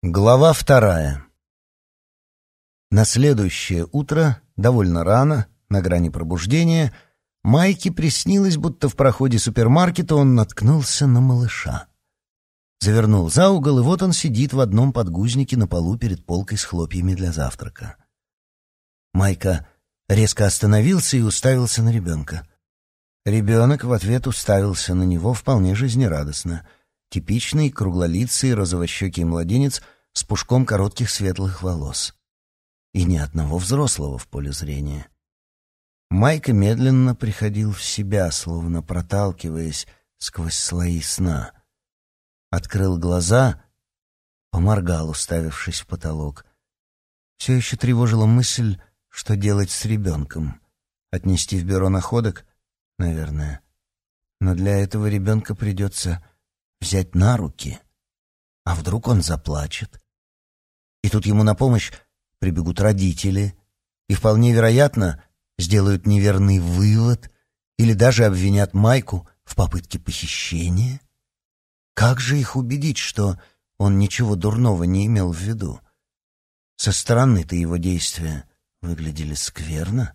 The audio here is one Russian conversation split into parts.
Глава вторая. На следующее утро, довольно рано, на грани пробуждения, Майке приснилось, будто в проходе супермаркета он наткнулся на малыша. Завернул за угол, и вот он сидит в одном подгузнике на полу перед полкой с хлопьями для завтрака. Майка резко остановился и уставился на ребенка. Ребенок в ответ уставился на него вполне жизнерадостно — Типичный, круглолицый, розовощекий младенец с пушком коротких светлых волос. И ни одного взрослого в поле зрения. Майка медленно приходил в себя, словно проталкиваясь сквозь слои сна. Открыл глаза, поморгал, уставившись в потолок. Все еще тревожила мысль, что делать с ребенком. Отнести в бюро находок? Наверное. Но для этого ребенка придется взять на руки. А вдруг он заплачет? И тут ему на помощь прибегут родители и, вполне вероятно, сделают неверный вывод или даже обвинят Майку в попытке похищения. Как же их убедить, что он ничего дурного не имел в виду? Со стороны-то его действия выглядели скверно.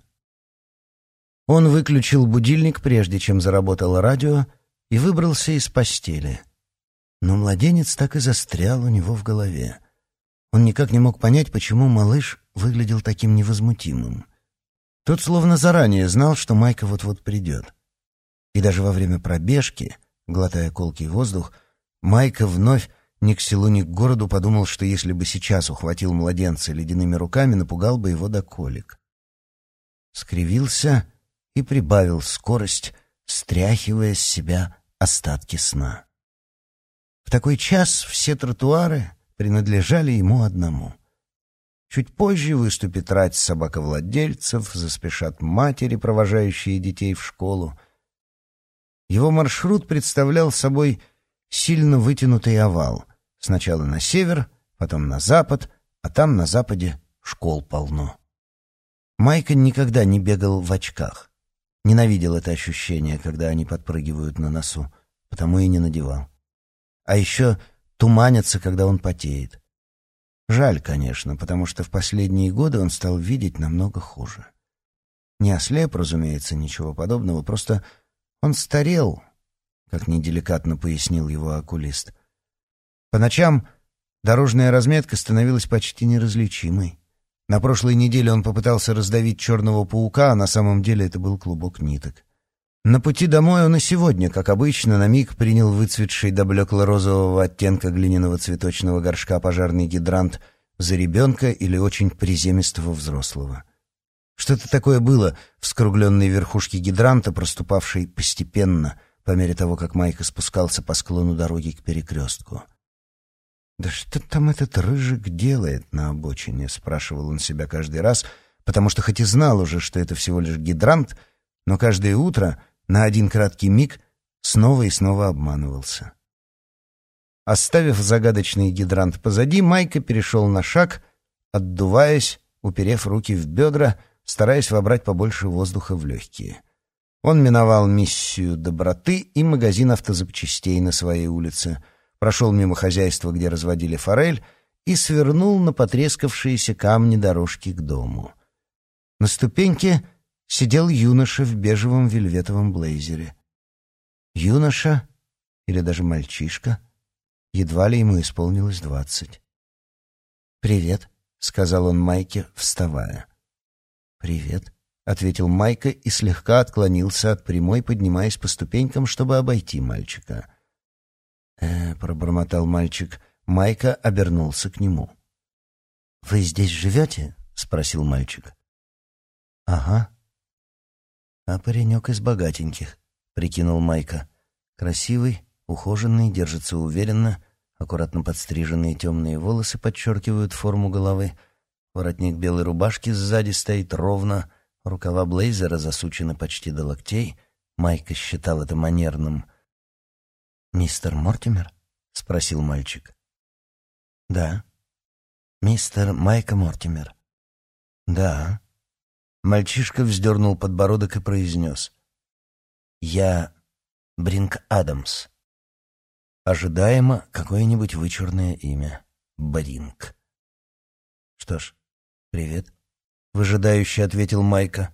Он выключил будильник, прежде чем заработало радио, и выбрался из постели — но младенец так и застрял у него в голове. Он никак не мог понять, почему малыш выглядел таким невозмутимым. Тот словно заранее знал, что Майка вот-вот придет. И даже во время пробежки, глотая колкий воздух, Майка вновь ни к селу, ни к городу подумал, что если бы сейчас ухватил младенца ледяными руками, напугал бы его до колик. Скривился и прибавил скорость, стряхивая с себя остатки сна. В такой час все тротуары принадлежали ему одному. Чуть позже выступит рать собаковладельцев, заспешат матери, провожающие детей в школу. Его маршрут представлял собой сильно вытянутый овал. Сначала на север, потом на запад, а там на западе школ полно. Майка никогда не бегал в очках. Ненавидел это ощущение, когда они подпрыгивают на носу, потому и не надевал. А еще туманится, когда он потеет. Жаль, конечно, потому что в последние годы он стал видеть намного хуже. Не ослеп, разумеется, ничего подобного, просто он старел, как неделикатно пояснил его окулист. По ночам дорожная разметка становилась почти неразличимой. На прошлой неделе он попытался раздавить черного паука, а на самом деле это был клубок ниток. На пути домой он и сегодня, как обычно, на миг принял выцветший до блекло-розового оттенка глиняного цветочного горшка пожарный гидрант за ребенка или очень приземистого взрослого. Что-то такое было в скругленной верхушке гидранта, проступавшей постепенно, по мере того, как Майка спускался по склону дороги к перекрестку. «Да что там этот рыжик делает на обочине?» — спрашивал он себя каждый раз, потому что хоть и знал уже, что это всего лишь гидрант, но каждое утро на один краткий миг снова и снова обманывался. Оставив загадочный гидрант позади, Майка перешел на шаг, отдуваясь, уперев руки в бедра, стараясь вобрать побольше воздуха в легкие. Он миновал миссию доброты и магазин автозапчастей на своей улице, прошел мимо хозяйства, где разводили форель, и свернул на потрескавшиеся камни дорожки к дому. На ступеньке сидел юноша в бежевом вельветовом блейзере. Юноша, или даже мальчишка, едва ли ему исполнилось двадцать. «Привет», — сказал он Майке, вставая. «Привет», — ответил Майка и слегка отклонился от прямой, поднимаясь по ступенькам, чтобы обойти мальчика. «Э, — пробормотал мальчик. Майка обернулся к нему. «Вы здесь живете?» — спросил мальчик. «Ага», «А паренек из богатеньких», — прикинул Майка. «Красивый, ухоженный, держится уверенно, аккуратно подстриженные темные волосы подчеркивают форму головы, воротник белой рубашки сзади стоит ровно, рукава блейзера засучены почти до локтей». Майка считал это манерным. «Мистер Мортимер?» — спросил мальчик. «Да». «Мистер Майка Мортимер?» «Да». Мальчишка вздернул подбородок и произнес. «Я Бринк Адамс». Ожидаемо какое-нибудь вычурное имя. Бринг. «Что ж, привет», — выжидающе ответил Майка.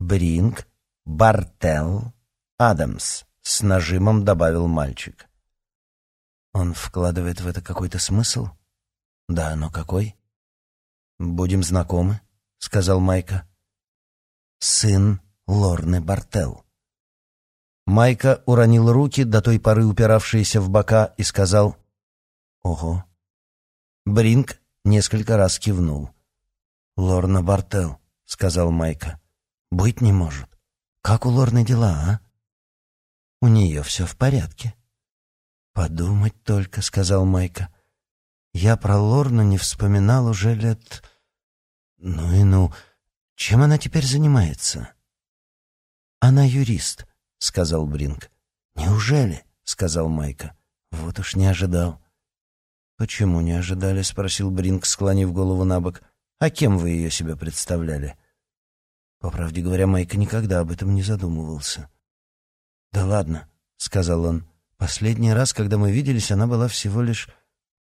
«Бринг, Бартел, Адамс», — с нажимом добавил мальчик. «Он вкладывает в это какой-то смысл?» «Да, но какой?» «Будем знакомы», — сказал Майка. «Сын Лорны Бартел». Майка уронил руки, до той поры упиравшиеся в бока, и сказал «Ого». Бринг несколько раз кивнул. «Лорна Бартел», — сказал Майка. «Быть не может. Как у Лорны дела, а?» «У нее все в порядке». «Подумать только», — сказал Майка. «Я про Лорну не вспоминал уже лет... Ну и ну. Чем она теперь занимается?» «Она юрист», — сказал Бринг. «Неужели?» — сказал Майка. «Вот уж не ожидал». «Почему не ожидали?» — спросил Бринг, склонив голову на бок. «А кем вы ее себе представляли?» По правде говоря, Майка никогда об этом не задумывался. «Да ладно», — сказал он. «Последний раз, когда мы виделись, она была всего лишь,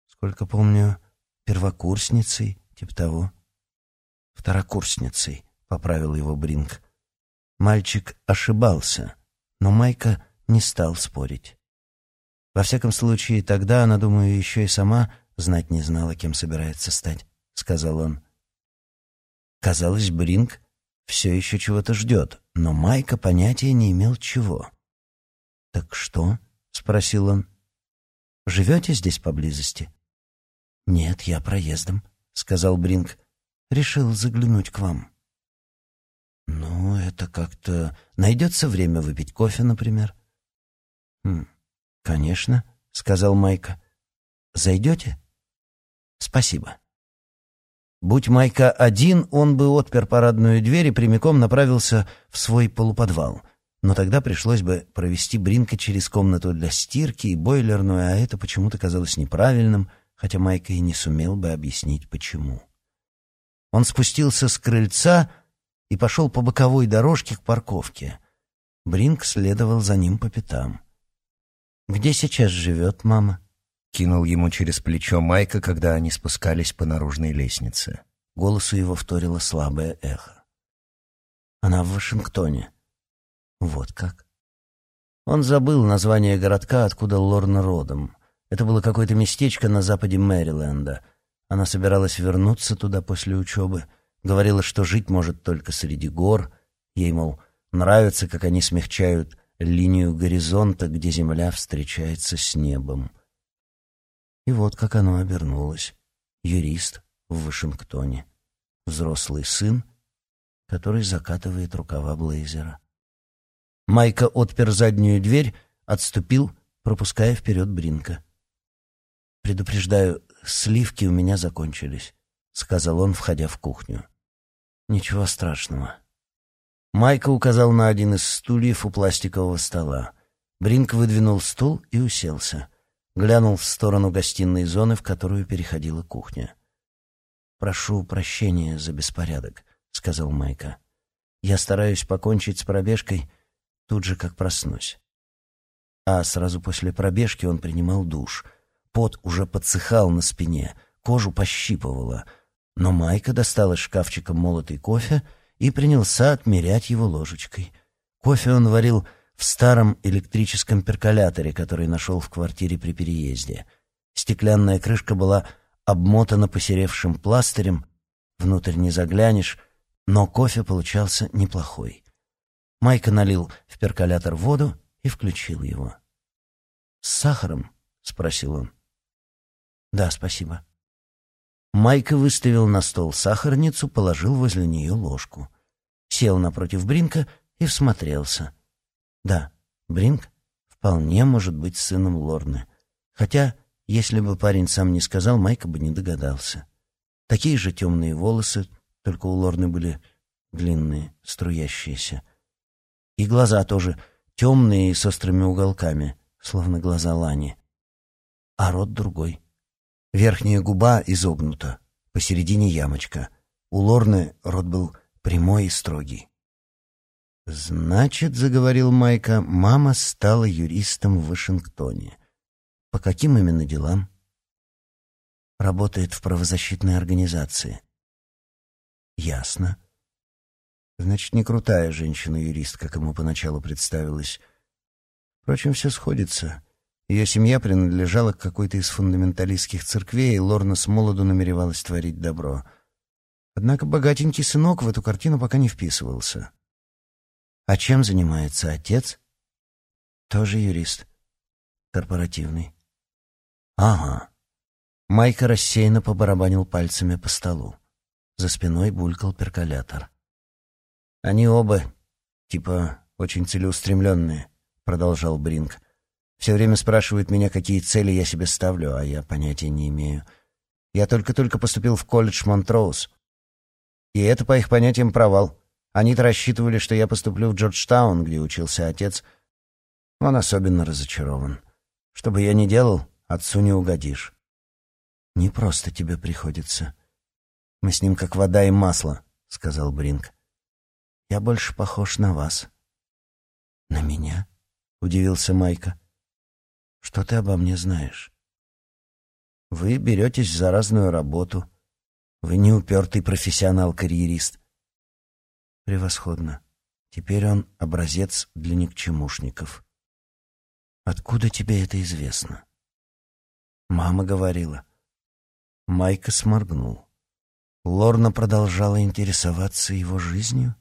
сколько помню, первокурсницей, типа того». «Второкурсницей», — поправил его Бринг. Мальчик ошибался но Майка не стал спорить. Во всяком случае, тогда она, думаю, еще и сама знать не знала, кем собирается стать, — сказал он. Казалось, Бринг все еще чего-то ждет, но Майка понятия не имел чего. «Так что?» — спросил он. «Живете здесь поблизости?» «Нет, я проездом», — сказал Бринг. «Решил заглянуть к вам». «Ну, это как-то... Найдется время выпить кофе, например?» «Хм, конечно», — сказал Майка. «Зайдете?» «Спасибо». Будь Майка один, он бы отпер парадную дверь и прямиком направился в свой полуподвал. Но тогда пришлось бы провести Бринка через комнату для стирки и бойлерную, а это почему-то казалось неправильным, хотя Майка и не сумел бы объяснить, почему. Он спустился с крыльца и пошел по боковой дорожке к парковке. Бринк следовал за ним по пятам. «Где сейчас живет мама?» — кинул ему через плечо Майка, когда они спускались по наружной лестнице. Голосу его вторило слабое эхо. «Она в Вашингтоне». «Вот как?» Он забыл название городка, откуда Лорна родом. Это было какое-то местечко на западе Мэриленда. Она собиралась вернуться туда после учебы — Говорила, что жить может только среди гор. Ей, мол, нравится, как они смягчают линию горизонта, где земля встречается с небом. И вот как оно обернулось. Юрист в Вашингтоне. Взрослый сын, который закатывает рукава блейзера. Майка отпер заднюю дверь, отступил, пропуская вперед Бринка. «Предупреждаю, сливки у меня закончились», — сказал он, входя в кухню. Ничего страшного. Майка указал на один из стульев у пластикового стола. Бринк выдвинул стул и уселся. Глянул в сторону гостиной зоны, в которую переходила кухня. «Прошу прощения за беспорядок», — сказал Майка. «Я стараюсь покончить с пробежкой тут же, как проснусь». А сразу после пробежки он принимал душ. Пот уже подсыхал на спине, кожу пощипывало — но Майка достал из шкафчика молотый кофе и принялся отмерять его ложечкой. Кофе он варил в старом электрическом перколяторе, который нашел в квартире при переезде. Стеклянная крышка была обмотана посеревшим пластырем, внутрь не заглянешь, но кофе получался неплохой. Майка налил в перколятор воду и включил его. «С сахаром?» — спросил он. «Да, спасибо». Майка выставил на стол сахарницу, положил возле нее ложку. Сел напротив Бринка и всмотрелся. Да, Бринк вполне может быть сыном Лорны. Хотя, если бы парень сам не сказал, Майка бы не догадался. Такие же темные волосы, только у Лорны были длинные, струящиеся. И глаза тоже темные и с острыми уголками, словно глаза Лани. А рот другой. Верхняя губа изогнута, посередине ямочка. У Лорны рот был прямой и строгий. «Значит, — заговорил Майка, — мама стала юристом в Вашингтоне. По каким именно делам?» работает в правозащитной организации. Ясно. Значит, не крутая женщина-юрист, как ему поначалу представилось. Впрочем, все сходится. Ее семья принадлежала к какой-то из фундаменталистских церквей, и Лорна с молоду намеревалась творить добро. Однако богатенький сынок в эту картину пока не вписывался. А чем занимается отец? Тоже юрист. Корпоративный. Ага. Майка рассеянно побарабанил пальцами по столу. За спиной булькал перколятор. Они оба, типа, очень целеустремленные, продолжал Бринг. Все время спрашивают меня, какие цели я себе ставлю, а я понятия не имею. Я только-только поступил в колледж Монтроуз. И это, по их понятиям, провал. Они-то рассчитывали, что я поступлю в Джорджтаун, где учился отец. Он особенно разочарован. Что бы я ни делал, отцу не угодишь. Не просто тебе приходится. Мы с ним как вода и масло, сказал Бринг. Я больше похож на вас. На меня? удивился Майка. Что ты обо мне знаешь? Вы беретесь за разную работу. Вы не упертый профессионал-карьерист. Превосходно. Теперь он образец для никчемушников. Откуда тебе это известно? Мама говорила. Майка сморгнул. Лорна продолжала интересоваться его жизнью.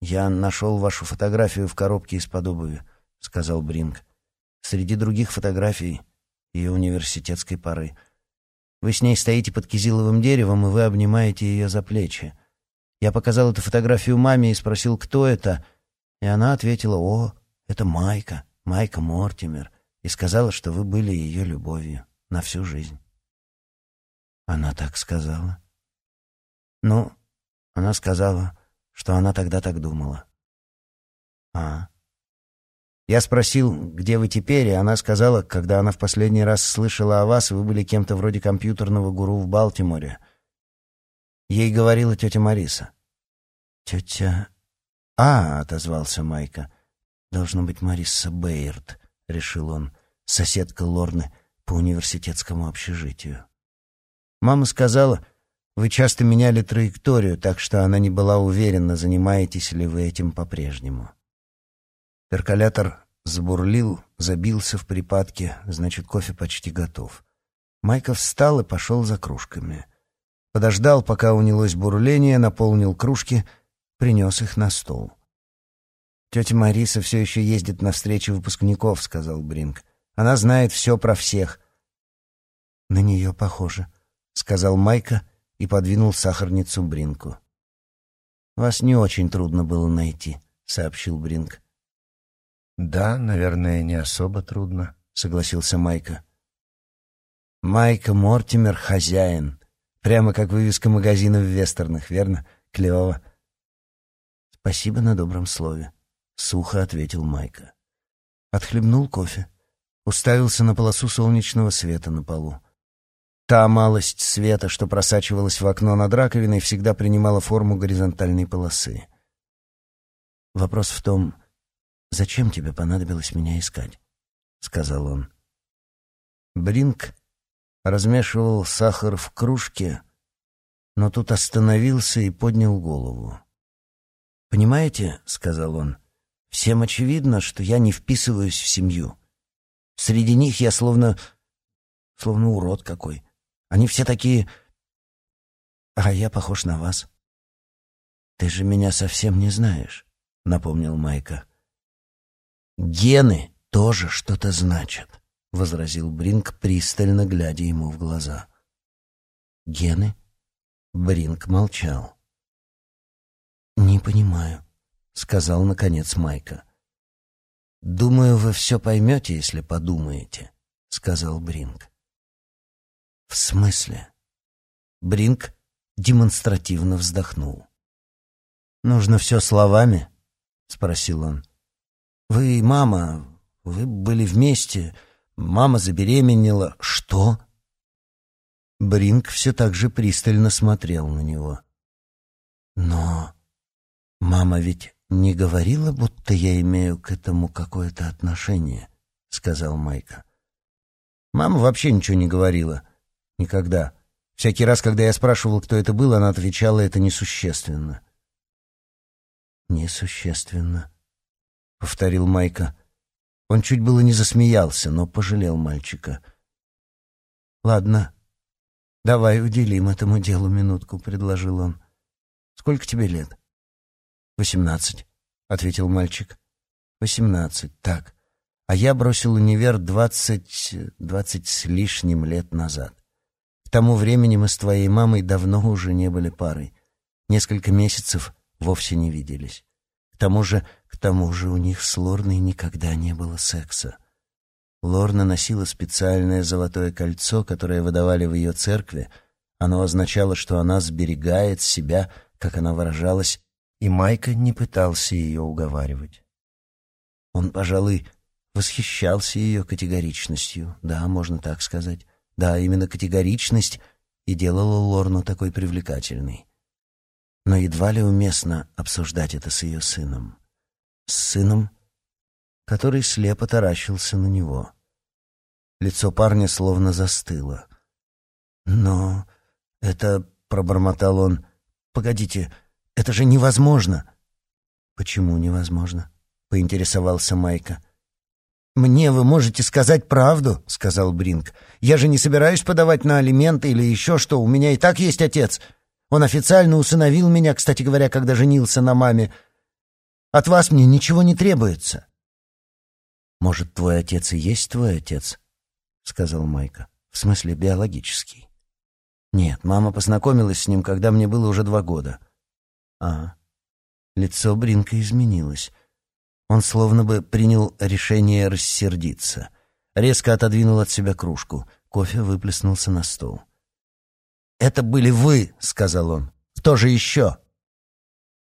«Я нашел вашу фотографию в коробке из-под обуви», — сказал Бринг. «Среди других фотографий ее университетской поры. Вы с ней стоите под кизиловым деревом, и вы обнимаете ее за плечи. Я показал эту фотографию маме и спросил, кто это, и она ответила, «О, это Майка, Майка Мортимер», и сказала, что вы были ее любовью на всю жизнь. Она так сказала. Ну, она сказала, что она тогда так думала. А. Я спросил, где вы теперь, и она сказала, когда она в последний раз слышала о вас, вы были кем-то вроде компьютерного гуру в Балтиморе. Ей говорила тетя Мариса. Тетя... А, отозвался Майка. Должно быть Мариса Бейерт, решил он, соседка Лорны по университетскому общежитию. Мама сказала, вы часто меняли траекторию, так что она не была уверена, занимаетесь ли вы этим по-прежнему. Перколятор забурлил, забился в припадке, значит, кофе почти готов. Майка встал и пошел за кружками. Подождал, пока унялось бурление, наполнил кружки, принес их на стол. «Тетя Мариса все еще ездит на встречи выпускников», — сказал Бринг. «Она знает все про всех». «На нее похоже», сказал Майка и подвинул сахарницу Бринку. Вас не очень трудно было найти, сообщил Бринк. Да, наверное, не особо трудно, согласился Майка. Майка Мортимер хозяин, прямо как вывеска магазина в вестернах, верно? Клево. Спасибо на добром слове, сухо ответил Майка. Отхлебнул кофе, уставился на полосу солнечного света на полу. Та малость света, что просачивалась в окно над раковиной, всегда принимала форму горизонтальной полосы. «Вопрос в том, зачем тебе понадобилось меня искать?» — сказал он. Бринк размешивал сахар в кружке, но тут остановился и поднял голову. «Понимаете, — сказал он, — всем очевидно, что я не вписываюсь в семью. Среди них я словно... словно урод какой. Они все такие... А я похож на вас. Ты же меня совсем не знаешь, напомнил Майка. Гены тоже что-то значат, возразил Бринк, пристально глядя ему в глаза. Гены? Бринк молчал. Не понимаю, сказал наконец Майка. Думаю, вы все поймете, если подумаете, сказал Бринк. «В смысле?» Бринк демонстративно вздохнул. «Нужно все словами?» — спросил он. «Вы мама, вы были вместе, мама забеременела. Что?» Бринк все так же пристально смотрел на него. «Но мама ведь не говорила, будто я имею к этому какое-то отношение», — сказал Майка. «Мама вообще ничего не говорила. Никогда. Всякий раз, когда я спрашивал, кто это был, она отвечала, это несущественно. «Несущественно», — повторил Майка. Он чуть было не засмеялся, но пожалел мальчика. «Ладно, давай уделим этому делу минутку», — предложил он. «Сколько тебе лет?» «Восемнадцать», — ответил мальчик. «Восемнадцать, так. А я бросил универ двадцать... двадцать с лишним лет назад. К тому времени мы с твоей мамой давно уже не были парой. Несколько месяцев вовсе не виделись. К тому же, к тому же у них с Лорной никогда не было секса. Лорна носила специальное золотое кольцо, которое выдавали в ее церкви. Оно означало, что она сберегает себя, как она выражалась, и Майка не пытался ее уговаривать. Он, пожалуй, восхищался ее категоричностью, да, можно так сказать. Да, именно категоричность и делала Лорну такой привлекательной. Но едва ли уместно обсуждать это с ее сыном. С сыном, который слепо таращился на него. Лицо парня словно застыло. «Но это...» — пробормотал он. «Погодите, это же невозможно!» «Почему невозможно?» — поинтересовался Майка. «Мне вы можете сказать правду», — сказал Бринг. «Я же не собираюсь подавать на алименты или еще что. У меня и так есть отец. Он официально усыновил меня, кстати говоря, когда женился на маме. От вас мне ничего не требуется». «Может, твой отец и есть твой отец?» — сказал Майка. «В смысле, биологический». «Нет, мама познакомилась с ним, когда мне было уже два года». «А, лицо Бринка изменилось». Он словно бы принял решение рассердиться. Резко отодвинул от себя кружку. Кофе выплеснулся на стол. «Это были вы», — сказал он. «Кто же еще?»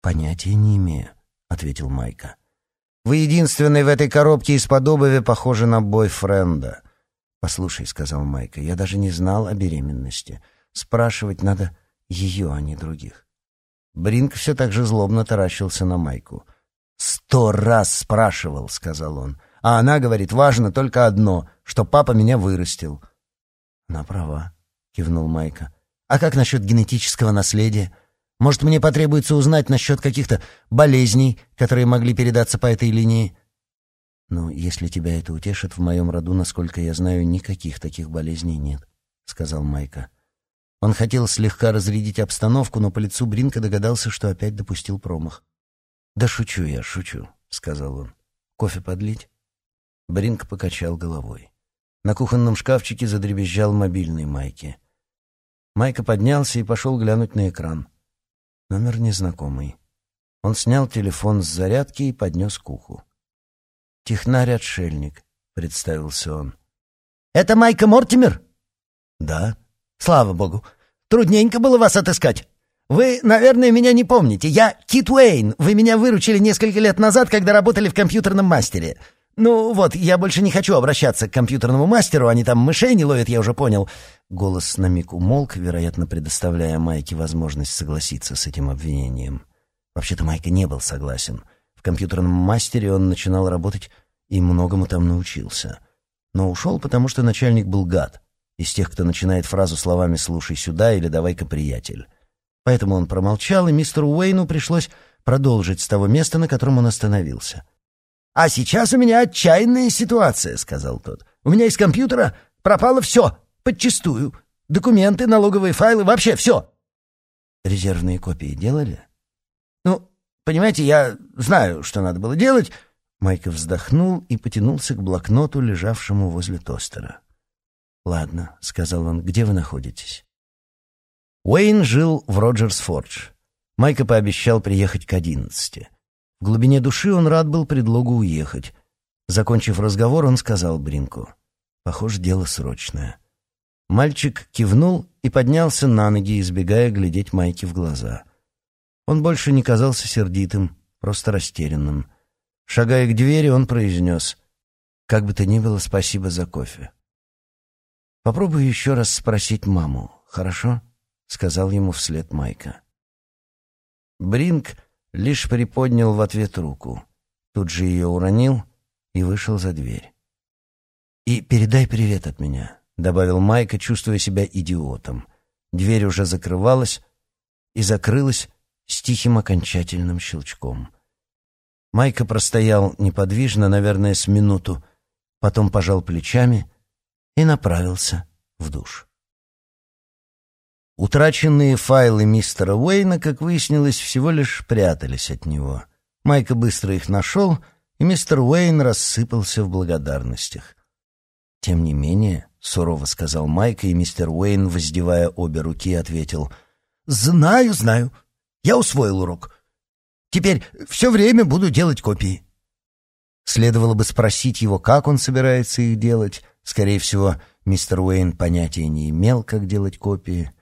«Понятия не имею», — ответил Майка. «Вы единственный в этой коробке из-под обуви похожи на бойфренда». «Послушай», — сказал Майка, — «я даже не знал о беременности. Спрашивать надо ее, а не других». Бринк все так же злобно таращился на Майку. «Сто раз спрашивал», — сказал он. «А она говорит, важно только одно, что папа меня вырастил». «Она права», — кивнул Майка. «А как насчет генетического наследия? Может, мне потребуется узнать насчет каких-то болезней, которые могли передаться по этой линии?» «Ну, если тебя это утешит, в моем роду, насколько я знаю, никаких таких болезней нет», — сказал Майка. Он хотел слегка разрядить обстановку, но по лицу Бринка догадался, что опять допустил промах. «Да шучу я, шучу», — сказал он. «Кофе подлить?» Бринк покачал головой. На кухонном шкафчике задребезжал мобильный Майки. Майка поднялся и пошел глянуть на экран. Номер незнакомый. Он снял телефон с зарядки и поднес к уху. «Технарь-отшельник», — представился он. «Это Майка Мортимер?» «Да». «Слава богу. Трудненько было вас отыскать. Вы, наверное, меня не помните. Я Кит Уэйн. Вы меня выручили несколько лет назад, когда работали в компьютерном мастере. Ну вот, я больше не хочу обращаться к компьютерному мастеру, они там мышей не ловят, я уже понял. Голос на миг умолк, вероятно, предоставляя Майке возможность согласиться с этим обвинением. Вообще-то Майка не был согласен. В компьютерном мастере он начинал работать и многому там научился. Но ушел, потому что начальник был гад. Из тех, кто начинает фразу словами «слушай сюда» или «давай-ка, приятель». Поэтому он промолчал, и мистеру Уэйну пришлось продолжить с того места, на котором он остановился. «А сейчас у меня отчаянная ситуация», — сказал тот. «У меня из компьютера пропало все, подчистую. Документы, налоговые файлы, вообще все». «Резервные копии делали?» «Ну, понимаете, я знаю, что надо было делать». Майка вздохнул и потянулся к блокноту, лежавшему возле тостера. «Ладно», — сказал он, — «где вы находитесь?» Уэйн жил в Роджерс-Фордж. Майка пообещал приехать к одиннадцати. В глубине души он рад был предлогу уехать. Закончив разговор, он сказал Бринку. «Похоже, дело срочное». Мальчик кивнул и поднялся на ноги, избегая глядеть Майке в глаза. Он больше не казался сердитым, просто растерянным. Шагая к двери, он произнес «Как бы то ни было, спасибо за кофе». «Попробую еще раз спросить маму, хорошо?» сказал ему вслед Майка. Бринг лишь приподнял в ответ руку, тут же ее уронил и вышел за дверь. «И передай привет от меня», — добавил Майка, чувствуя себя идиотом. Дверь уже закрывалась и закрылась с тихим окончательным щелчком. Майка простоял неподвижно, наверное, с минуту, потом пожал плечами и направился в душ. Утраченные файлы мистера Уэйна, как выяснилось, всего лишь прятались от него. Майка быстро их нашел, и мистер Уэйн рассыпался в благодарностях. «Тем не менее», — сурово сказал Майка, и мистер Уэйн, воздевая обе руки, ответил, «Знаю, знаю. Я усвоил урок. Теперь все время буду делать копии». Следовало бы спросить его, как он собирается их делать. Скорее всего, мистер Уэйн понятия не имел, как делать копии.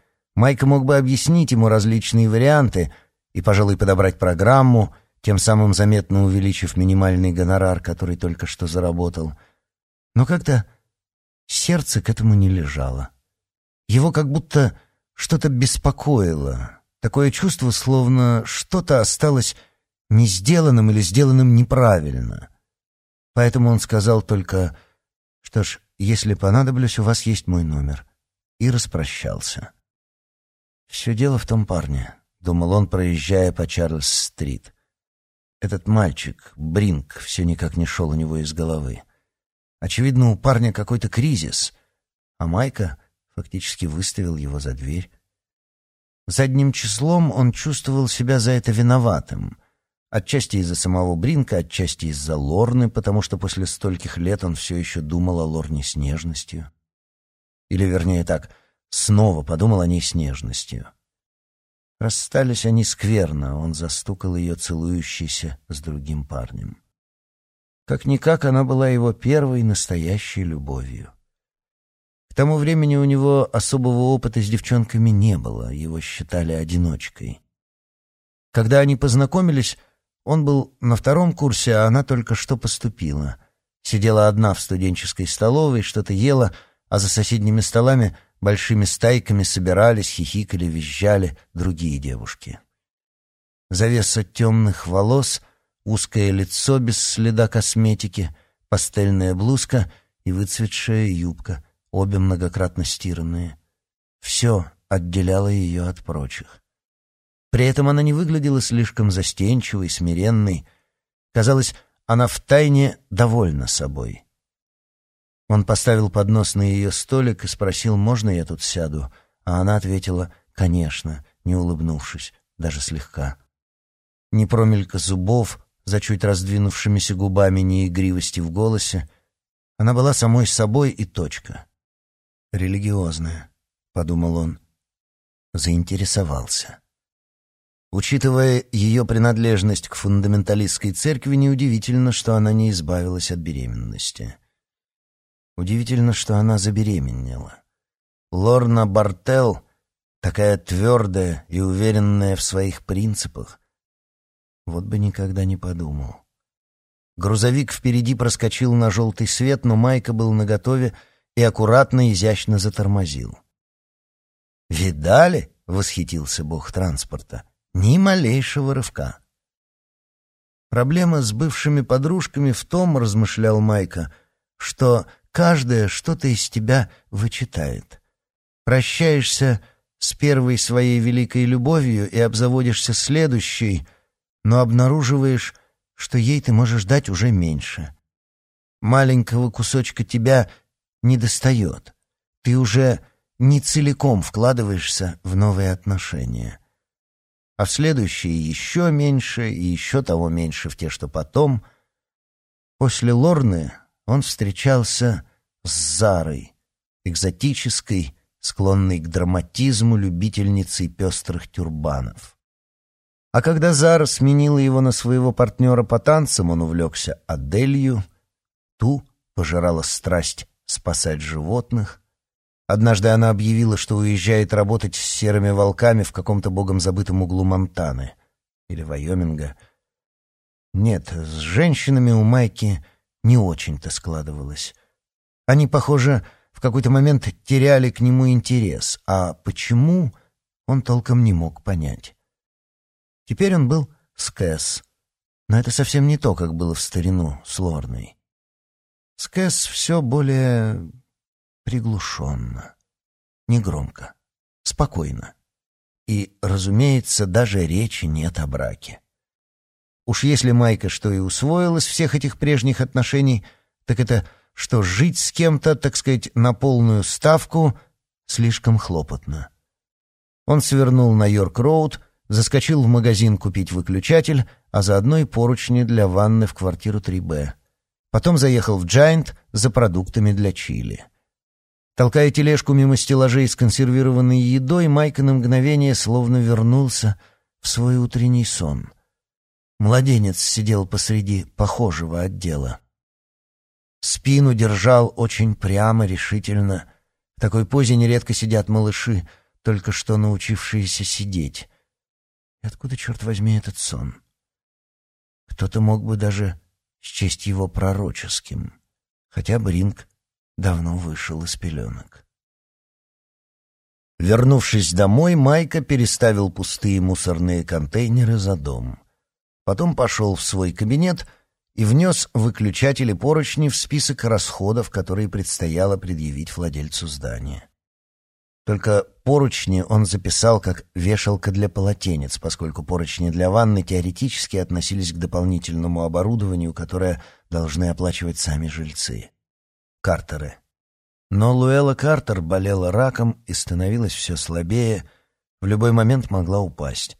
Майк мог бы объяснить ему различные варианты и, пожалуй, подобрать программу, тем самым заметно увеличив минимальный гонорар, который только что заработал. Но как-то сердце к этому не лежало. Его как будто что-то беспокоило. Такое чувство, словно что-то осталось не сделанным или сделанным неправильно. Поэтому он сказал только, что ж, если понадоблюсь, у вас есть мой номер, и распрощался. «Все дело в том парне», — думал он, проезжая по Чарльз-стрит. Этот мальчик, Бринк, все никак не шел у него из головы. Очевидно, у парня какой-то кризис, а Майка фактически выставил его за дверь. Задним числом он чувствовал себя за это виноватым. Отчасти из-за самого Бринка, отчасти из-за Лорны, потому что после стольких лет он все еще думал о Лорне с нежностью. Или, вернее так, снова подумал о ней с нежностью. Расстались они скверно, он застукал ее целующейся с другим парнем. Как-никак она была его первой настоящей любовью. К тому времени у него особого опыта с девчонками не было, его считали одиночкой. Когда они познакомились, он был на втором курсе, а она только что поступила. Сидела одна в студенческой столовой, что-то ела, а за соседними столами — большими стайками собирались, хихикали, визжали другие девушки. Завеса темных волос, узкое лицо без следа косметики, пастельная блузка и выцветшая юбка, обе многократно стиранные. Все отделяло ее от прочих. При этом она не выглядела слишком застенчивой, смиренной. Казалось, она втайне довольна собой. Он поставил поднос на ее столик и спросил, можно я тут сяду, а она ответила «конечно», не улыбнувшись, даже слегка. Ни промелька зубов, за чуть раздвинувшимися губами, ни игривости в голосе. Она была самой собой и точка. «Религиозная», — подумал он. Заинтересовался. Учитывая ее принадлежность к фундаменталистской церкви, неудивительно, что она не избавилась от беременности. Удивительно, что она забеременела. Лорна Бартел, такая твердая и уверенная в своих принципах, вот бы никогда не подумал. Грузовик впереди проскочил на желтый свет, но Майка был наготове и аккуратно, изящно затормозил. «Видали?» — восхитился бог транспорта. «Ни малейшего рывка». Проблема с бывшими подружками в том, размышлял Майка, что Каждая что-то из тебя вычитает. Прощаешься с первой своей великой любовью и обзаводишься следующей, но обнаруживаешь, что ей ты можешь дать уже меньше. Маленького кусочка тебя не достает. Ты уже не целиком вкладываешься в новые отношения. А в следующие еще меньше и еще того меньше в те, что потом. После Лорны он встречался с Зарой, экзотической, склонной к драматизму любительницей пестрых тюрбанов. А когда Зара сменила его на своего партнера по танцам, он увлекся Аделью, ту пожирала страсть спасать животных. Однажды она объявила, что уезжает работать с серыми волками в каком-то богом забытом углу Монтаны или Вайоминга. Нет, с женщинами у Майки не очень-то складывалось. Они, похоже, в какой-то момент теряли к нему интерес, а почему, он толком не мог понять. Теперь он был с Кэс, но это совсем не то, как было в старину с Лорной. С Кэс все более приглушенно, негромко, спокойно. И, разумеется, даже речи нет о браке. Уж если Майка что и усвоила из всех этих прежних отношений, так это, что жить с кем-то, так сказать, на полную ставку слишком хлопотно. Он свернул на Йорк-Роуд, заскочил в магазин купить выключатель, а заодно и поручни для ванны в квартиру 3Б. Потом заехал в Giant за продуктами для чили. Толкая тележку мимо стеллажей с консервированной едой, Майка на мгновение словно вернулся в свой утренний сон. Младенец сидел посреди похожего отдела. Спину держал очень прямо, решительно. В такой позе нередко сидят малыши, только что научившиеся сидеть. И откуда, черт возьми, этот сон? Кто-то мог бы даже счесть его пророческим, хотя Бринг давно вышел из пеленок. Вернувшись домой, Майка переставил пустые мусорные контейнеры за дом. Потом пошел в свой кабинет и внес выключатели поручни в список расходов, которые предстояло предъявить владельцу здания. Только поручни он записал как вешалка для полотенец, поскольку поручни для ванны теоретически относились к дополнительному оборудованию, которое должны оплачивать сами жильцы. Картеры. Но Луэлла Картер болела раком и становилась все слабее, в любой момент могла упасть.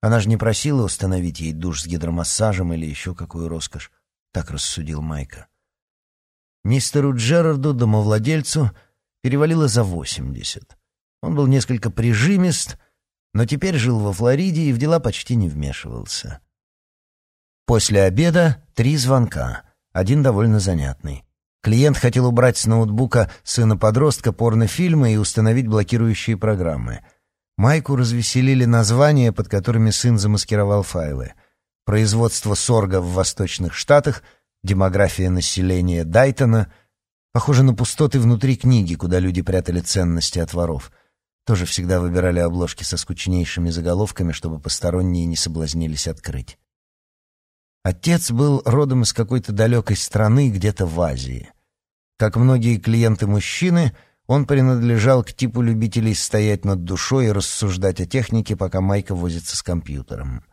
Она же не просила установить ей душ с гидромассажем или еще какую роскошь, так рассудил Майка. Мистеру Джерарду, домовладельцу, перевалило за восемьдесят. Он был несколько прижимист, но теперь жил во Флориде и в дела почти не вмешивался. После обеда три звонка, один довольно занятный. Клиент хотел убрать с ноутбука сына-подростка порнофильмы и установить блокирующие программы. Майку развеселили названия, под которыми сын замаскировал файлы. Производство сорга в Восточных Штатах, демография населения Дайтона — Похоже на пустоты внутри книги, куда люди прятали ценности от воров. Тоже всегда выбирали обложки со скучнейшими заголовками, чтобы посторонние не соблазнились открыть. Отец был родом из какой-то далекой страны, где-то в Азии. Как многие клиенты-мужчины, он принадлежал к типу любителей стоять над душой и рассуждать о технике, пока Майка возится с компьютером.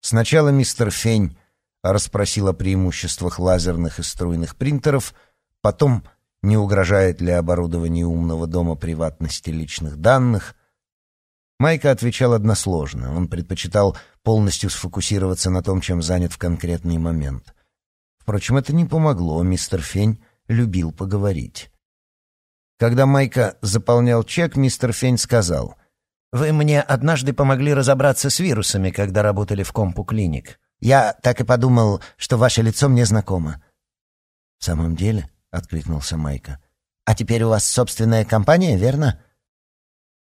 Сначала мистер Фень расспросил о преимуществах лазерных и струйных принтеров — Потом, не угрожает ли оборудование умного дома приватности личных данных. Майка отвечал односложно. Он предпочитал полностью сфокусироваться на том, чем занят в конкретный момент. Впрочем, это не помогло. Мистер Фень любил поговорить. Когда Майка заполнял чек, мистер Фень сказал, «Вы мне однажды помогли разобраться с вирусами, когда работали в Компу Клиник. Я так и подумал, что ваше лицо мне знакомо». «В самом деле?» откликнулся Майка. «А теперь у вас собственная компания, верно?»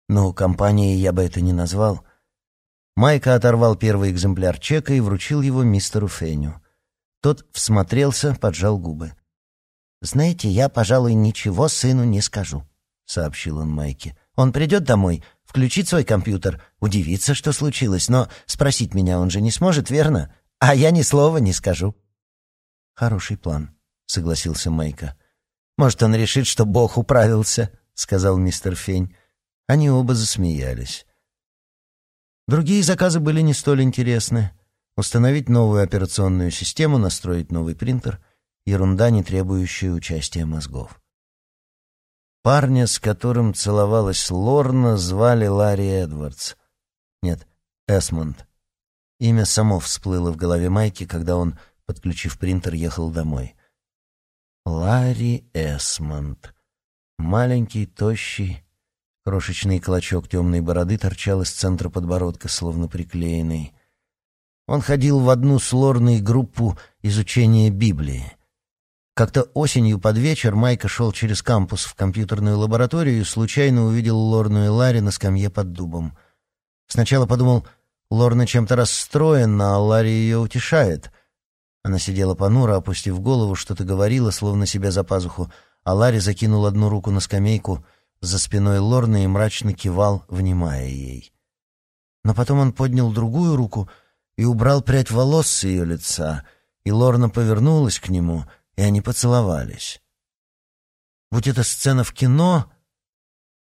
«Ну, компанией я бы это не назвал». Майка оторвал первый экземпляр чека и вручил его мистеру Феню. Тот всмотрелся, поджал губы. «Знаете, я, пожалуй, ничего сыну не скажу», — сообщил он Майке. «Он придет домой, включит свой компьютер, удивится, что случилось, но спросить меня он же не сможет, верно? А я ни слова не скажу». «Хороший план», — согласился Майка. «Может, он решит, что Бог управился», — сказал мистер Фень. Они оба засмеялись. Другие заказы были не столь интересны. Установить новую операционную систему, настроить новый принтер — ерунда, не требующая участия мозгов. Парня, с которым целовалась Лорна, звали Ларри Эдвардс. Нет, Эсмонд. Имя само всплыло в голове Майки, когда он, подключив принтер, ехал домой. Ларри Эсмонд. Маленький, тощий, крошечный клочок темной бороды торчал из центра подбородка, словно приклеенный. Он ходил в одну с Лорной группу изучения Библии. Как-то осенью под вечер Майка шел через кампус в компьютерную лабораторию и случайно увидел Лорну и Ларри на скамье под дубом. Сначала подумал, Лорна чем-то расстроена, а Ларри ее утешает — она сидела понуро, опустив голову, что-то говорила, словно себе за пазуху, а Ларри закинул одну руку на скамейку за спиной Лорны и мрачно кивал, внимая ей. Но потом он поднял другую руку и убрал прядь волос с ее лица, и Лорна повернулась к нему, и они поцеловались. Будь это сцена в кино,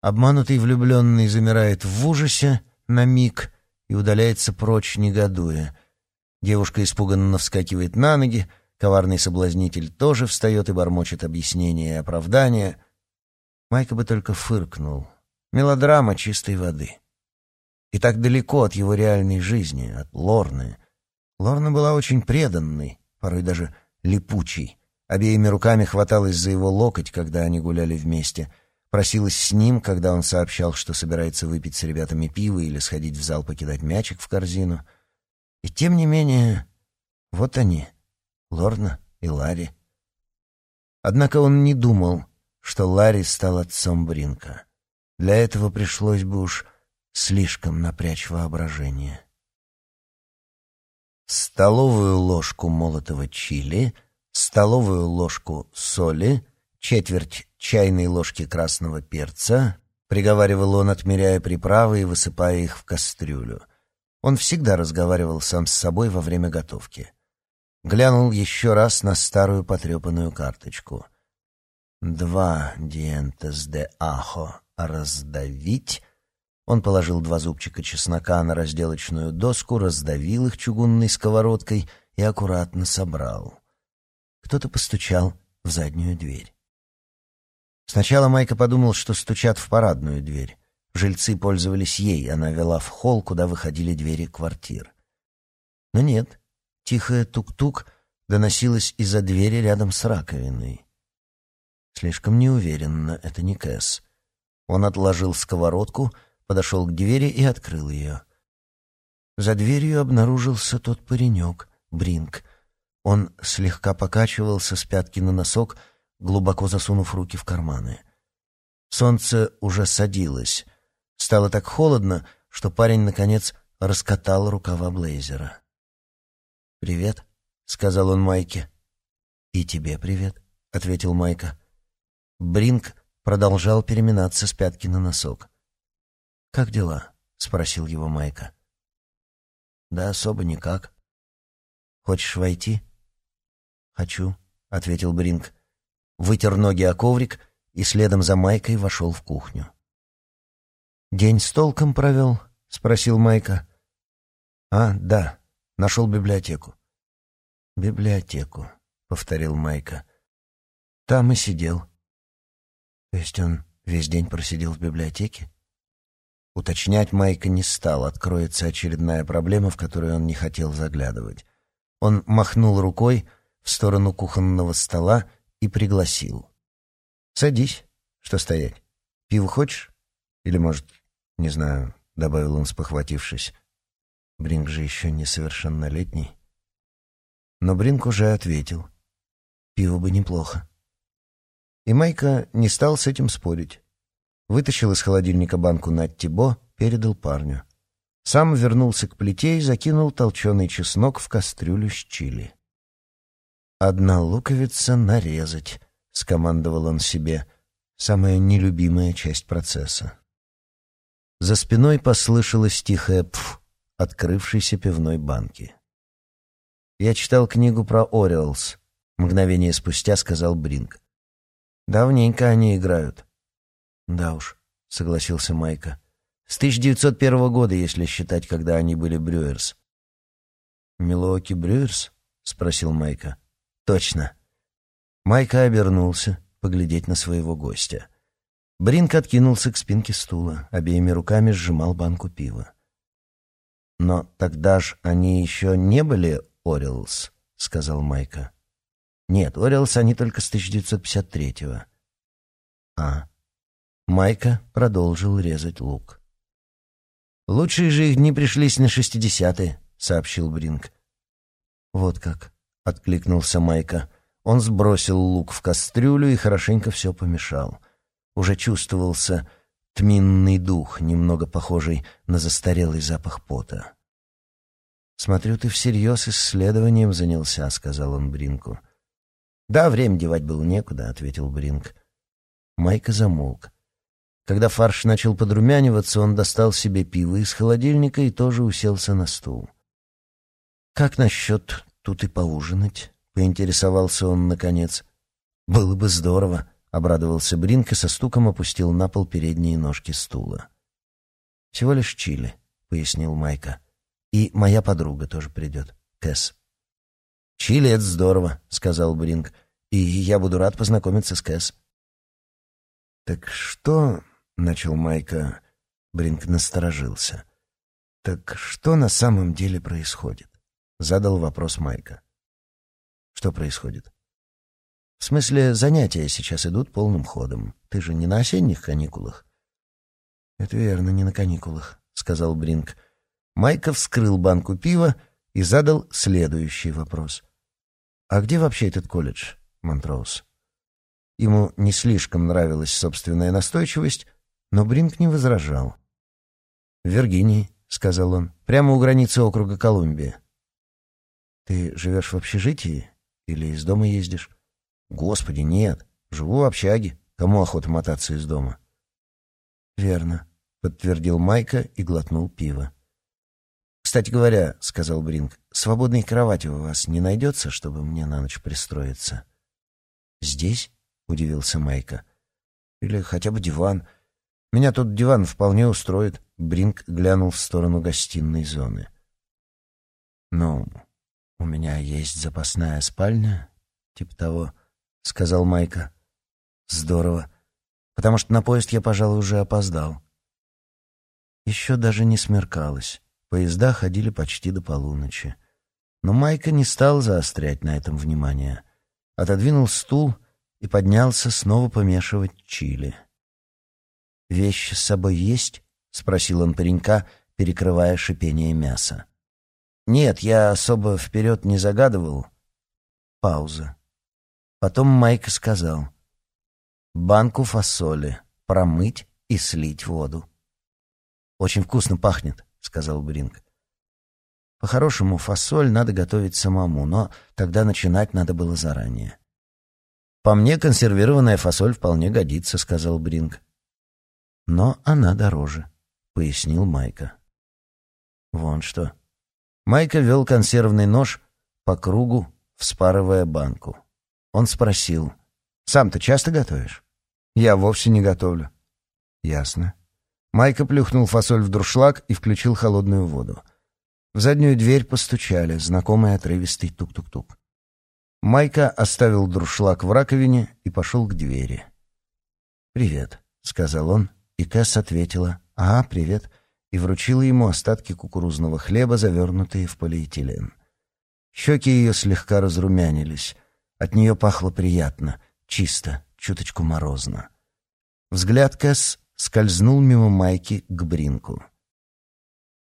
обманутый влюбленный замирает в ужасе на миг и удаляется прочь, негодуя. Девушка испуганно вскакивает на ноги, коварный соблазнитель тоже встает и бормочет объяснения и оправдания. Майка бы только фыркнул. Мелодрама чистой воды. И так далеко от его реальной жизни, от Лорны. Лорна была очень преданной, порой даже липучей. Обеими руками хваталась за его локоть, когда они гуляли вместе. Просилась с ним, когда он сообщал, что собирается выпить с ребятами пиво или сходить в зал покидать мячик в корзину. И тем не менее, вот они, Лорна и Ларри. Однако он не думал, что Ларри стал отцом Бринка. Для этого пришлось бы уж слишком напрячь воображение. Столовую ложку молотого чили, столовую ложку соли, четверть чайной ложки красного перца, приговаривал он, отмеряя приправы и высыпая их в кастрюлю. Он всегда разговаривал сам с собой во время готовки. Глянул еще раз на старую потрепанную карточку. «Два диентес де ахо раздавить. Он положил два зубчика чеснока на разделочную доску, раздавил их чугунной сковородкой и аккуратно собрал. Кто-то постучал в заднюю дверь. Сначала Майка подумал, что стучат в парадную дверь. Жильцы пользовались ей, она вела в холл, куда выходили двери квартир. Но нет, тихое тук-тук доносилось из-за двери рядом с раковиной. Слишком неуверенно, это не Кэс. Он отложил сковородку, подошел к двери и открыл ее. За дверью обнаружился тот паренек, Бринк. Он слегка покачивался с пятки на носок, глубоко засунув руки в карманы. Солнце уже садилось. Стало так холодно, что парень, наконец, раскатал рукава блейзера. «Привет», — сказал он Майке. «И тебе привет», — ответил Майка. Бринк продолжал переминаться с пятки на носок. «Как дела?» — спросил его Майка. «Да особо никак. Хочешь войти?» «Хочу», — ответил Бринг. Вытер ноги о коврик и следом за Майкой вошел в кухню. «День с толком провел?» — спросил Майка. «А, да, нашел библиотеку». «Библиотеку», — повторил Майка. «Там и сидел. То есть он весь день просидел в библиотеке? Уточнять Майка не стал, откроется очередная проблема, в которую он не хотел заглядывать. Он махнул рукой в сторону кухонного стола и пригласил. «Садись. Что стоять? Пиво хочешь? Или, может, не знаю», — добавил он, спохватившись. Бринг же еще несовершеннолетний. Но Бринг уже ответил. «Пиво бы неплохо». И Майка не стал с этим спорить. Вытащил из холодильника банку Наттибо, передал парню. Сам вернулся к плите и закинул толченый чеснок в кастрюлю с чили. «Одна луковица нарезать», — скомандовал он себе, самая нелюбимая часть процесса. За спиной послышалось тихое «пф» открывшейся пивной банки. «Я читал книгу про Ориолс», — мгновение спустя сказал Бринг. Давненько они играют. Да уж, согласился Майка. С 1901 года, если считать, когда они были Брюерс. Милуоки Брюерс? спросил Майка. Точно. Майка обернулся поглядеть на своего гостя. Бринк откинулся к спинке стула, обеими руками сжимал банку пива. «Но тогда ж они еще не были Орелс», — сказал Майка. Нет, Орелс они только с 1953-го. А. Майка продолжил резать лук. Лучшие же их дни пришлись на шестидесятые, сообщил Бринг. Вот как, откликнулся Майка. Он сбросил лук в кастрюлю и хорошенько все помешал. Уже чувствовался тминный дух, немного похожий на застарелый запах пота. «Смотрю, ты всерьез исследованием занялся», — сказал он Бринку. «Да, время девать было некуда», — ответил Бринг. Майка замолк. Когда фарш начал подрумяниваться, он достал себе пиво из холодильника и тоже уселся на стул. «Как насчет тут и поужинать?» — поинтересовался он наконец. «Было бы здорово», — обрадовался Бринк и со стуком опустил на пол передние ножки стула. «Всего лишь чили», — пояснил Майка. «И моя подруга тоже придет, Кэс». «Чили — это здорово», — сказал Бринк. «И я буду рад познакомиться с Кэс». «Так что...» — начал Майка. Бринк насторожился. «Так что на самом деле происходит?» — задал вопрос Майка. «Что происходит?» «В смысле, занятия сейчас идут полным ходом. Ты же не на осенних каникулах?» «Это верно, не на каникулах», — сказал Бринк. Майка вскрыл банку пива и задал следующий вопрос. «А где вообще этот колледж, Монтроуз?» Ему не слишком нравилась собственная настойчивость, но Бринк не возражал. «В Виргинии», — сказал он, — «прямо у границы округа Колумбия». «Ты живешь в общежитии или из дома ездишь?» «Господи, нет. Живу в общаге. Кому охота мотаться из дома?» «Верно», — подтвердил Майка и глотнул пиво. «Кстати говоря», — сказал Бринк, — «свободной кровати у вас не найдется, чтобы мне на ночь пристроиться?» «Здесь?» удивился Майка. Или хотя бы диван. Меня тут диван вполне устроит. Бринк глянул в сторону гостиной зоны. Ну, у меня есть запасная спальня, типа того, сказал Майка. Здорово, потому что на поезд я, пожалуй, уже опоздал. Еще даже не смеркалось. Поезда ходили почти до полуночи. Но Майка не стал заострять на этом внимание. Отодвинул стул и поднялся снова помешивать чили. «Вещи с собой есть?» — спросил он паренька, перекрывая шипение мяса. «Нет, я особо вперед не загадывал». Пауза. Потом Майк сказал. «Банку фасоли. Промыть и слить воду». «Очень вкусно пахнет», — сказал Бринг. «По-хорошему, фасоль надо готовить самому, но тогда начинать надо было заранее». «По мне консервированная фасоль вполне годится», — сказал Бринг. «Но она дороже», — пояснил Майка. «Вон что». Майка вел консервный нож по кругу, вспарывая банку. Он спросил, «Сам-то часто готовишь?» «Я вовсе не готовлю». «Ясно». Майка плюхнул фасоль в дуршлаг и включил холодную воду. В заднюю дверь постучали, знакомый отрывистый тук-тук-тук. Майка оставил друшлаг в раковине и пошел к двери. «Привет», — сказал он, и Кэс ответила «А, привет», и вручила ему остатки кукурузного хлеба, завернутые в полиэтилен. Щеки ее слегка разрумянились. От нее пахло приятно, чисто, чуточку морозно. Взгляд Кэс скользнул мимо Майки к Бринку.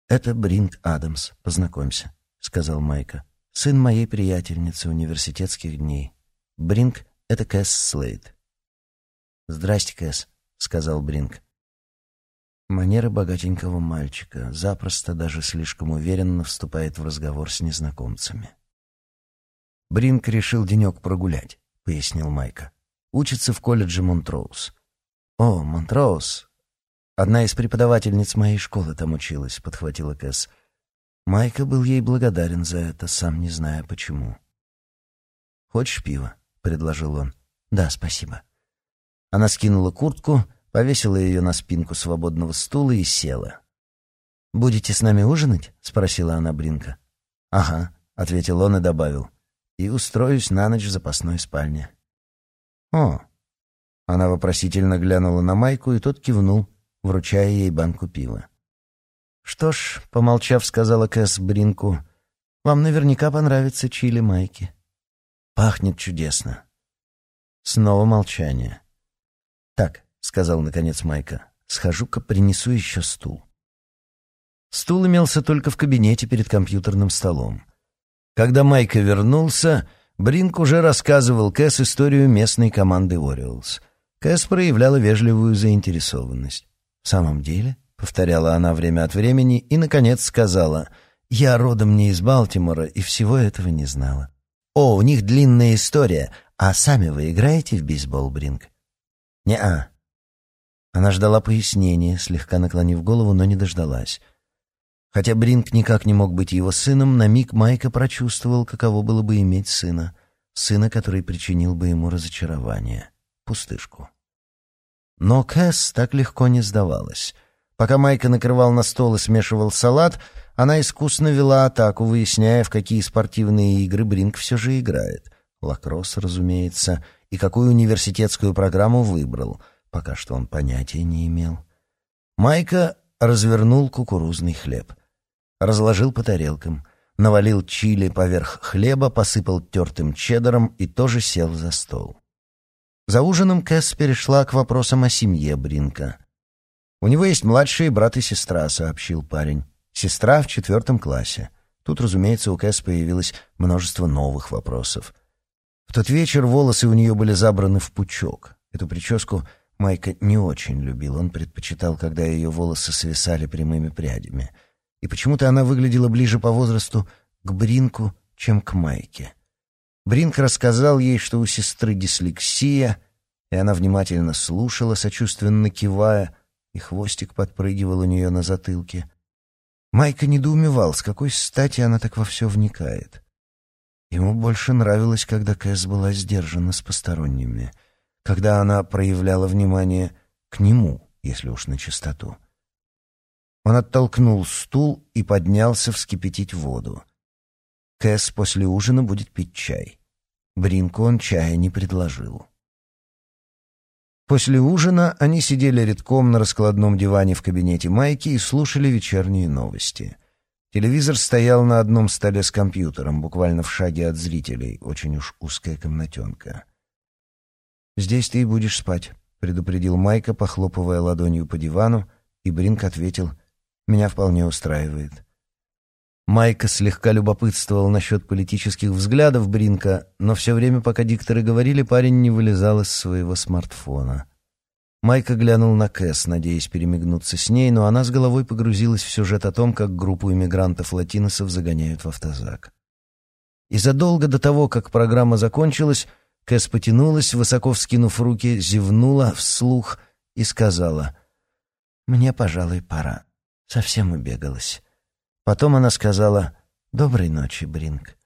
«Это Бринк Адамс, познакомься», — сказал Майка. Сын моей приятельницы университетских дней. Бринк — это Кэс Слейд. «Здрасте, Кэс», — сказал Бринк. Манера богатенького мальчика запросто, даже слишком уверенно вступает в разговор с незнакомцами. «Бринк решил денек прогулять», — пояснил Майка. «Учится в колледже Монтроуз». «О, Монтроуз! Одна из преподавательниц моей школы там училась», — подхватила Кэс. Майка был ей благодарен за это, сам не зная почему. «Хочешь пива?» — предложил он. «Да, спасибо». Она скинула куртку, повесила ее на спинку свободного стула и села. «Будете с нами ужинать?» — спросила она Бринка. «Ага», — ответил он и добавил. «И устроюсь на ночь в запасной спальне». «О!» Она вопросительно глянула на Майку, и тот кивнул, вручая ей банку пива. «Что ж», — помолчав, сказала Кэс Бринку, — «вам наверняка понравится чили Майки. Пахнет чудесно». Снова молчание. «Так», — сказал наконец Майка, — «схожу-ка принесу еще стул». Стул имелся только в кабинете перед компьютерным столом. Когда Майка вернулся, Бринк уже рассказывал Кэс историю местной команды «Ориолс». Кэс проявляла вежливую заинтересованность. «В самом деле?» повторяла она время от времени и, наконец, сказала, «Я родом не из Балтимора и всего этого не знала». «О, у них длинная история. А сами вы играете в бейсбол, Бринг?» «Не-а». Она ждала пояснения, слегка наклонив голову, но не дождалась. Хотя Бринг никак не мог быть его сыном, на миг Майка прочувствовал, каково было бы иметь сына, сына, который причинил бы ему разочарование. пустышку. Но Кэс так легко не сдавалась. Пока Майка накрывал на стол и смешивал салат, она искусно вела атаку, выясняя, в какие спортивные игры Бринк все же играет. Лакросс, разумеется, и какую университетскую программу выбрал. Пока что он понятия не имел. Майка развернул кукурузный хлеб. Разложил по тарелкам. Навалил чили поверх хлеба, посыпал тертым чеддером и тоже сел за стол. За ужином Кэс перешла к вопросам о семье Бринка. «У него есть младший брат и сестра», — сообщил парень. «Сестра в четвертом классе». Тут, разумеется, у Кэс появилось множество новых вопросов. В тот вечер волосы у нее были забраны в пучок. Эту прическу Майка не очень любил. Он предпочитал, когда ее волосы свисали прямыми прядями. И почему-то она выглядела ближе по возрасту к Бринку, чем к Майке. Бринк рассказал ей, что у сестры дислексия, и она внимательно слушала, сочувственно кивая, и хвостик подпрыгивал у нее на затылке. Майка недоумевал, с какой стати она так во все вникает. Ему больше нравилось, когда Кэс была сдержана с посторонними, когда она проявляла внимание к нему, если уж на чистоту. Он оттолкнул стул и поднялся вскипятить воду. Кэс после ужина будет пить чай. Бринку он чая не предложил. После ужина они сидели редком на раскладном диване в кабинете Майки и слушали вечерние новости. Телевизор стоял на одном столе с компьютером, буквально в шаге от зрителей, очень уж узкая комнатенка. «Здесь ты и будешь спать», — предупредил Майка, похлопывая ладонью по дивану, и Бринк ответил, «Меня вполне устраивает». Майка слегка любопытствовал насчет политических взглядов Бринка, но все время, пока дикторы говорили, парень не вылезал из своего смартфона. Майка глянул на Кэс, надеясь перемигнуться с ней, но она с головой погрузилась в сюжет о том, как группу иммигрантов-латиносов загоняют в автозак. И задолго до того, как программа закончилась, Кэс потянулась, высоко вскинув руки, зевнула вслух и сказала, «Мне, пожалуй, пора. Совсем убегалась». Потом она сказала «Доброй ночи, Бринг».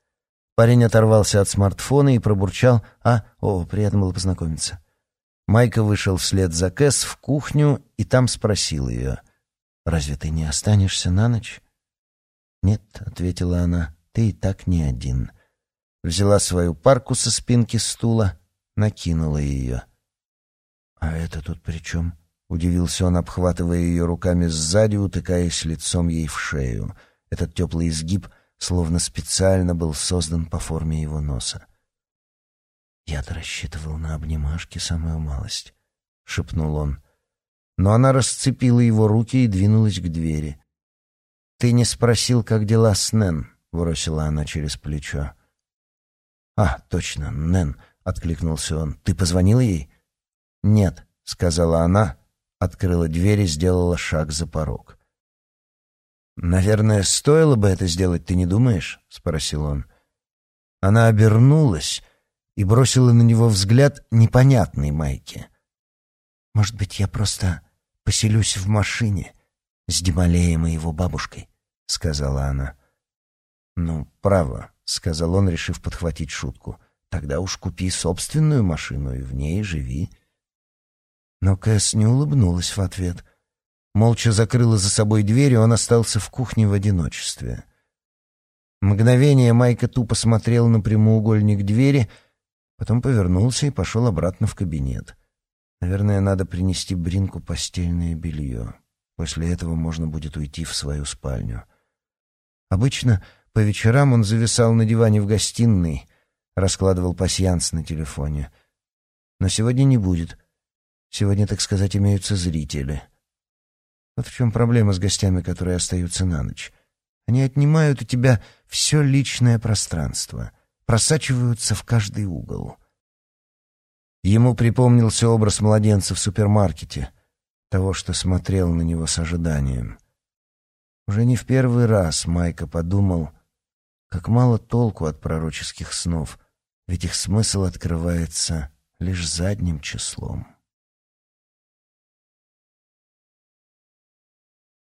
Парень оторвался от смартфона и пробурчал «А, о, приятно было познакомиться». Майка вышел вслед за Кэс в кухню и там спросил ее «Разве ты не останешься на ночь?» «Нет», — ответила она, — «ты и так не один». Взяла свою парку со спинки стула, накинула ее. «А это тут при чем?» — удивился он, обхватывая ее руками сзади, утыкаясь лицом ей в шею. Этот теплый изгиб словно специально был создан по форме его носа. «Я-то рассчитывал на обнимашки самую малость», — шепнул он. Но она расцепила его руки и двинулась к двери. «Ты не спросил, как дела с Нэн?» — бросила она через плечо. «А, точно, Нэн», — откликнулся он. «Ты позвонил ей?» «Нет», — сказала она, открыла дверь и сделала шаг за порог. «Наверное, стоило бы это сделать, ты не думаешь?» — спросил он. Она обернулась и бросила на него взгляд непонятной Майки. «Может быть, я просто поселюсь в машине с Демалеем и его бабушкой?» — сказала она. «Ну, право», — сказал он, решив подхватить шутку. «Тогда уж купи собственную машину и в ней живи». Но Кэс не улыбнулась в ответ — молча закрыла за собой дверь, и он остался в кухне в одиночестве. Мгновение Майка тупо смотрел на прямоугольник двери, потом повернулся и пошел обратно в кабинет. Наверное, надо принести Бринку постельное белье. После этого можно будет уйти в свою спальню. Обычно по вечерам он зависал на диване в гостиной, раскладывал пасьянс на телефоне. Но сегодня не будет. Сегодня, так сказать, имеются зрители — вот в чем проблема с гостями, которые остаются на ночь. Они отнимают у тебя все личное пространство, просачиваются в каждый угол. Ему припомнился образ младенца в супермаркете, того, что смотрел на него с ожиданием. Уже не в первый раз Майка подумал, как мало толку от пророческих снов, ведь их смысл открывается лишь задним числом.